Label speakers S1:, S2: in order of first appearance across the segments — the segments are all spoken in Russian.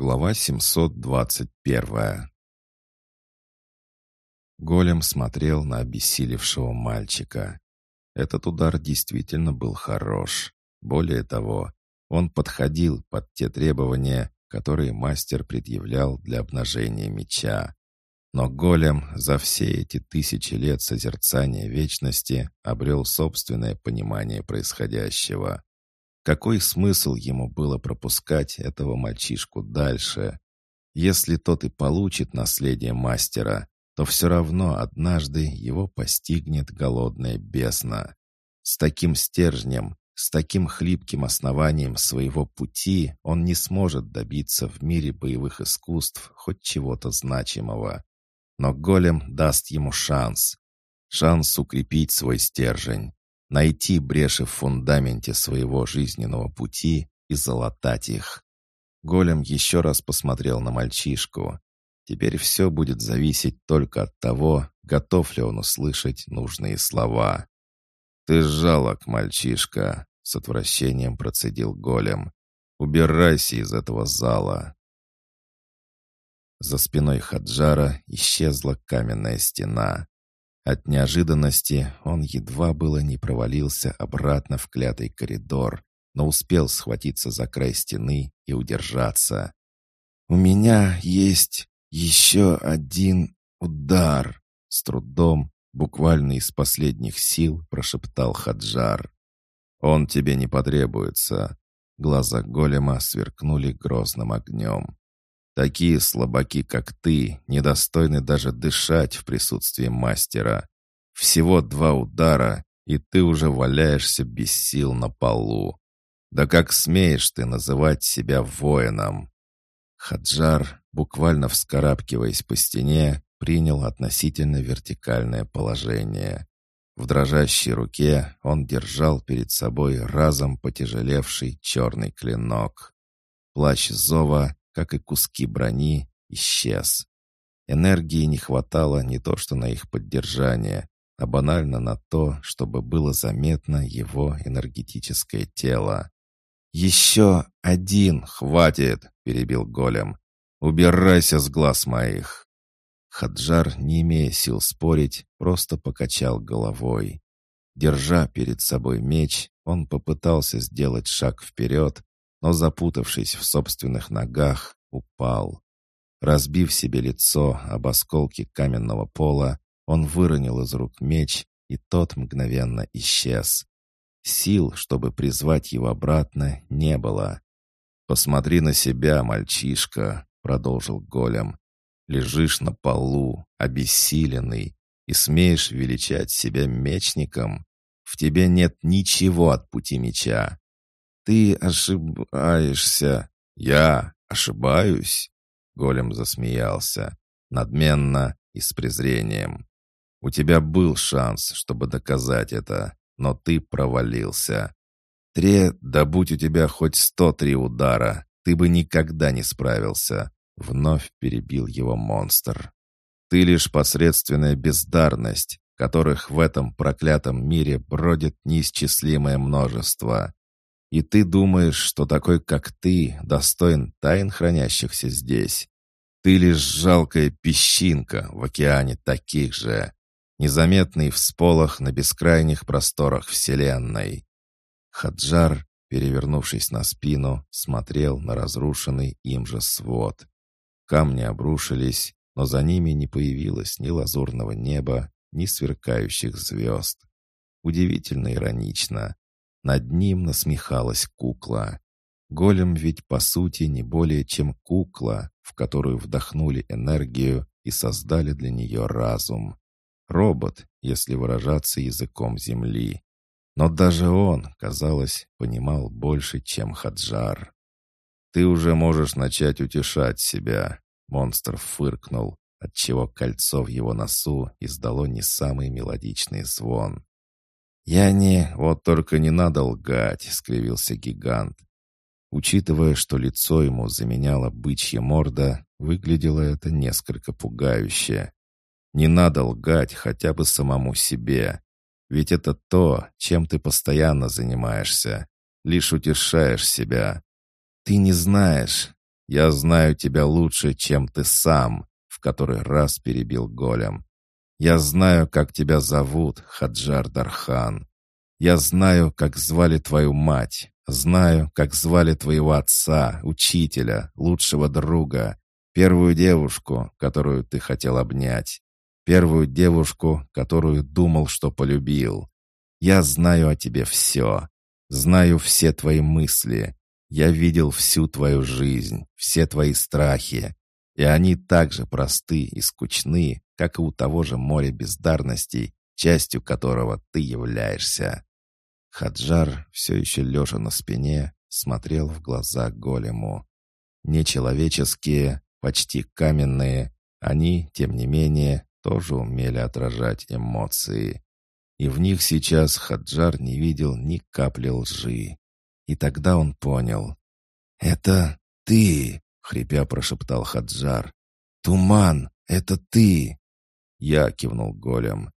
S1: Глава 721 Голем смотрел на обессилевшего мальчика. Этот удар действительно был хорош. Более того, он подходил под те требования, которые мастер предъявлял для обнажения меча. Но голем за все эти тысячи лет созерцания вечности обрел собственное понимание происходящего. Какой смысл ему было пропускать этого мальчишку дальше? Если тот и получит наследие мастера, то все равно однажды его постигнет голодная бездна. С таким стержнем, с таким хлипким основанием своего пути он не сможет добиться в мире боевых искусств хоть чего-то значимого. Но голем даст ему шанс. Шанс укрепить свой стержень найти бреши в фундаменте своего жизненного пути и залатать их. Голем еще раз посмотрел на мальчишку. Теперь все будет зависеть только от того, готов ли он услышать нужные слова. «Ты жалок, мальчишка», — с отвращением процедил голем. «Убирайся из этого зала». За спиной Хаджара исчезла каменная стена. От неожиданности он едва было не провалился обратно в клятый коридор, но успел схватиться за край стены и удержаться. «У меня есть еще один удар!» С трудом, буквально из последних сил, прошептал Хаджар. «Он тебе не потребуется!» Глаза голема сверкнули грозным огнем. Такие слабаки, как ты, недостойны даже дышать в присутствии мастера. Всего два удара, и ты уже валяешься без сил на полу. Да как смеешь ты называть себя воином?» Хаджар, буквально вскарабкиваясь по стене, принял относительно вертикальное положение. В дрожащей руке он держал перед собой разом потяжелевший черный клинок. Плащ Зова как и куски брони, исчез. Энергии не хватало не то что на их поддержание, а банально на то, чтобы было заметно его энергетическое тело. «Еще один хватит!» — перебил голем. «Убирайся с глаз моих!» Хаджар, не имея сил спорить, просто покачал головой. Держа перед собой меч, он попытался сделать шаг вперед, но, запутавшись в собственных ногах, упал. Разбив себе лицо об осколки каменного пола, он выронил из рук меч, и тот мгновенно исчез. Сил, чтобы призвать его обратно, не было. «Посмотри на себя, мальчишка», — продолжил голем. «Лежишь на полу, обессиленный, и смеешь величать себя мечником. В тебе нет ничего от пути меча. «Ты ошибаешься». «Я ошибаюсь?» Голем засмеялся, надменно и с презрением. «У тебя был шанс, чтобы доказать это, но ты провалился. Тре, да будь у тебя хоть сто три удара, ты бы никогда не справился», вновь перебил его монстр. «Ты лишь посредственная бездарность, которых в этом проклятом мире бродит неисчислимое множество. И ты думаешь, что такой, как ты, достоин тайн, хранящихся здесь? Ты лишь жалкая песчинка в океане таких же, незаметный всполох на бескрайних просторах Вселенной. Хаджар, перевернувшись на спину, смотрел на разрушенный им же свод. Камни обрушились, но за ними не появилось ни лазурного неба, ни сверкающих звезд. Удивительно иронично. Над ним насмехалась кукла. Голем ведь по сути не более чем кукла, в которую вдохнули энергию и создали для нее разум. Робот, если выражаться языком Земли. Но даже он, казалось, понимал больше, чем Хаджар. «Ты уже можешь начать утешать себя», — монстр фыркнул, отчего кольцо в его носу издало не самый мелодичный звон. «Я не... Вот только не надо лгать», — скривился гигант. Учитывая, что лицо ему заменяла бычья морда, выглядело это несколько пугающе. «Не надо лгать хотя бы самому себе. Ведь это то, чем ты постоянно занимаешься. Лишь утешаешь себя. Ты не знаешь. Я знаю тебя лучше, чем ты сам», — в который раз перебил голем. «Я знаю, как тебя зовут, Хаджар Дархан. Я знаю, как звали твою мать, знаю, как звали твоего отца, учителя, лучшего друга, первую девушку, которую ты хотел обнять, первую девушку, которую думал, что полюбил. Я знаю о тебе все, знаю все твои мысли, я видел всю твою жизнь, все твои страхи, и они так же просты и скучны, как и у того же моря бездарностей, частью которого ты являешься. Хаджар, все еще лежа на спине, смотрел в глаза голему. Нечеловеческие, почти каменные, они, тем не менее, тоже умели отражать эмоции. И в них сейчас Хаджар не видел ни капли лжи. И тогда он понял. «Это ты!» — хрипя прошептал Хаджар. «Туман! Это ты!» Я кивнул голем.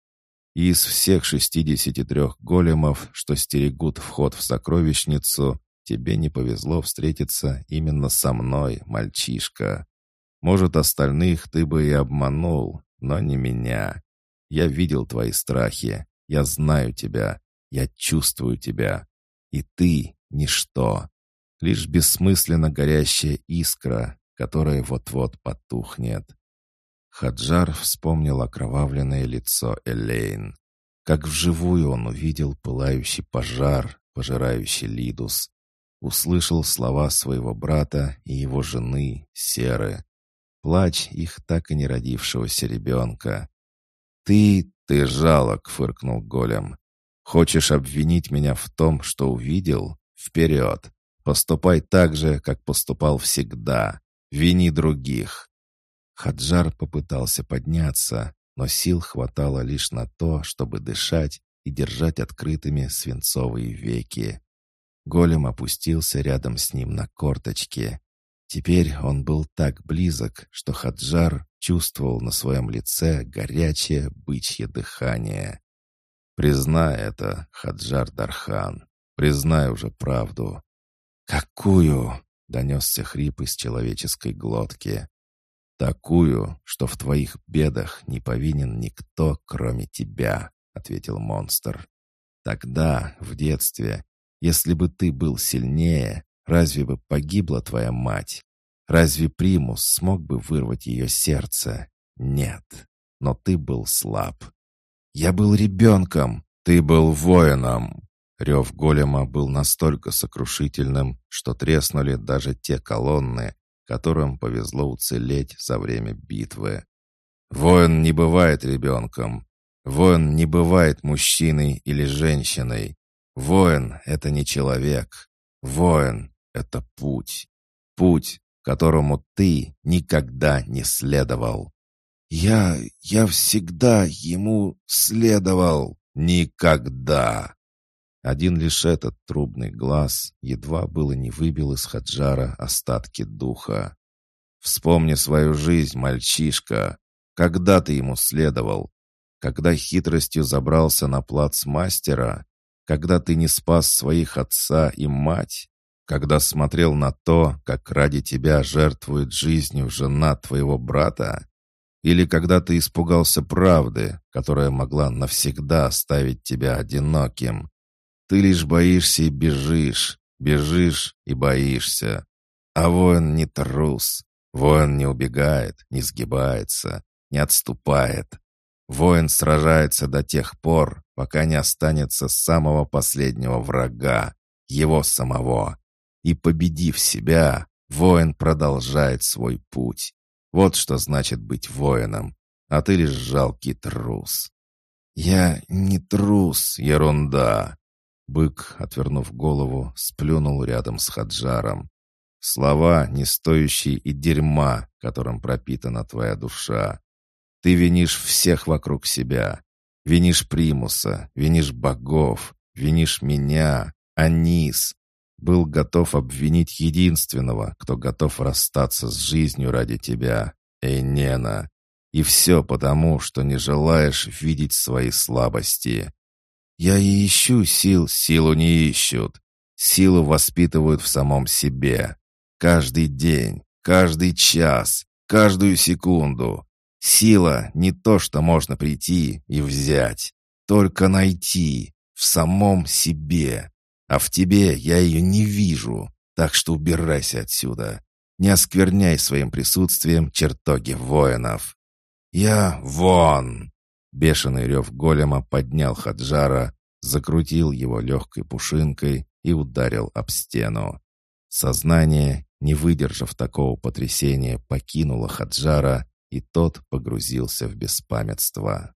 S1: Из всех шестидесяти трех големов, что стерегут вход в сокровищницу, тебе не повезло встретиться именно со мной, мальчишка. Может, остальных ты бы и обманул, но не меня. Я видел твои страхи, я знаю тебя, я чувствую тебя. И ты Ничто. Лишь бессмысленно горящая искра, которая вот-вот потухнет. Хаджар вспомнил окровавленное лицо Элейн. Как вживую он увидел пылающий пожар, пожирающий Лидус. Услышал слова своего брата и его жены, Серы. Плач их так и не родившегося ребенка. «Ты, ты жалок!» — фыркнул голем. «Хочешь обвинить меня в том, что увидел? Вперед! Поступай так же, как поступал всегда. Вини других!» Хаджар попытался подняться, но сил хватало лишь на то, чтобы дышать и держать открытыми свинцовые веки. Голем опустился рядом с ним на корточки. Теперь он был так близок, что Хаджар чувствовал на своем лице горячее бычье дыхание. «Признай это, Хаджар Дархан. Признай уже правду». «Какую?» — донесся хрип из человеческой глотки. «Такую, что в твоих бедах не повинен никто, кроме тебя», — ответил монстр. «Тогда, в детстве, если бы ты был сильнее, разве бы погибла твоя мать? Разве Примус смог бы вырвать ее сердце? Нет, но ты был слаб. Я был ребенком, ты был воином. Рев голема был настолько сокрушительным, что треснули даже те колонны, которым повезло уцелеть за время битвы. Воин не бывает ребенком. Воин не бывает мужчиной или женщиной. Воин — это не человек. Воин — это путь. Путь, которому ты никогда не следовал. «Я... я всегда ему следовал. Никогда!» Один лишь этот трубный глаз едва было не выбил из Хаджара остатки духа. «Вспомни свою жизнь, мальчишка. Когда ты ему следовал? Когда хитростью забрался на плац мастера? Когда ты не спас своих отца и мать? Когда смотрел на то, как ради тебя жертвует жизнью жена твоего брата? Или когда ты испугался правды, которая могла навсегда оставить тебя одиноким, ты лишь боишься и бежишь, бежишь и боишься. А воин не трус. Воин не убегает, не сгибается, не отступает. Воин сражается до тех пор, пока не останется самого последнего врага, его самого. И победив себя, воин продолжает свой путь. Вот что значит быть воином, а ты лишь жалкий трус. «Я не трус, ерунда. Бык, отвернув голову, сплюнул рядом с Хаджаром. Слова, не стоящие и дерьма, которым пропитана твоя душа. Ты винишь всех вокруг себя. Винишь Примуса, винишь богов, винишь меня, Анис. Был готов обвинить единственного, кто готов расстаться с жизнью ради тебя, Эйнена. И все потому, что не желаешь видеть свои слабости. Я и ищу сил, силу не ищут. Силу воспитывают в самом себе. Каждый день, каждый час, каждую секунду. Сила не то, что можно прийти и взять, только найти в самом себе. А в тебе я ее не вижу, так что убирайся отсюда. Не оскверняй своим присутствием чертоги воинов. Я вон!» Бешеный рев голема поднял Хаджара, закрутил его легкой пушинкой и ударил об стену. Сознание, не выдержав такого потрясения, покинуло Хаджара, и тот погрузился в беспамятство.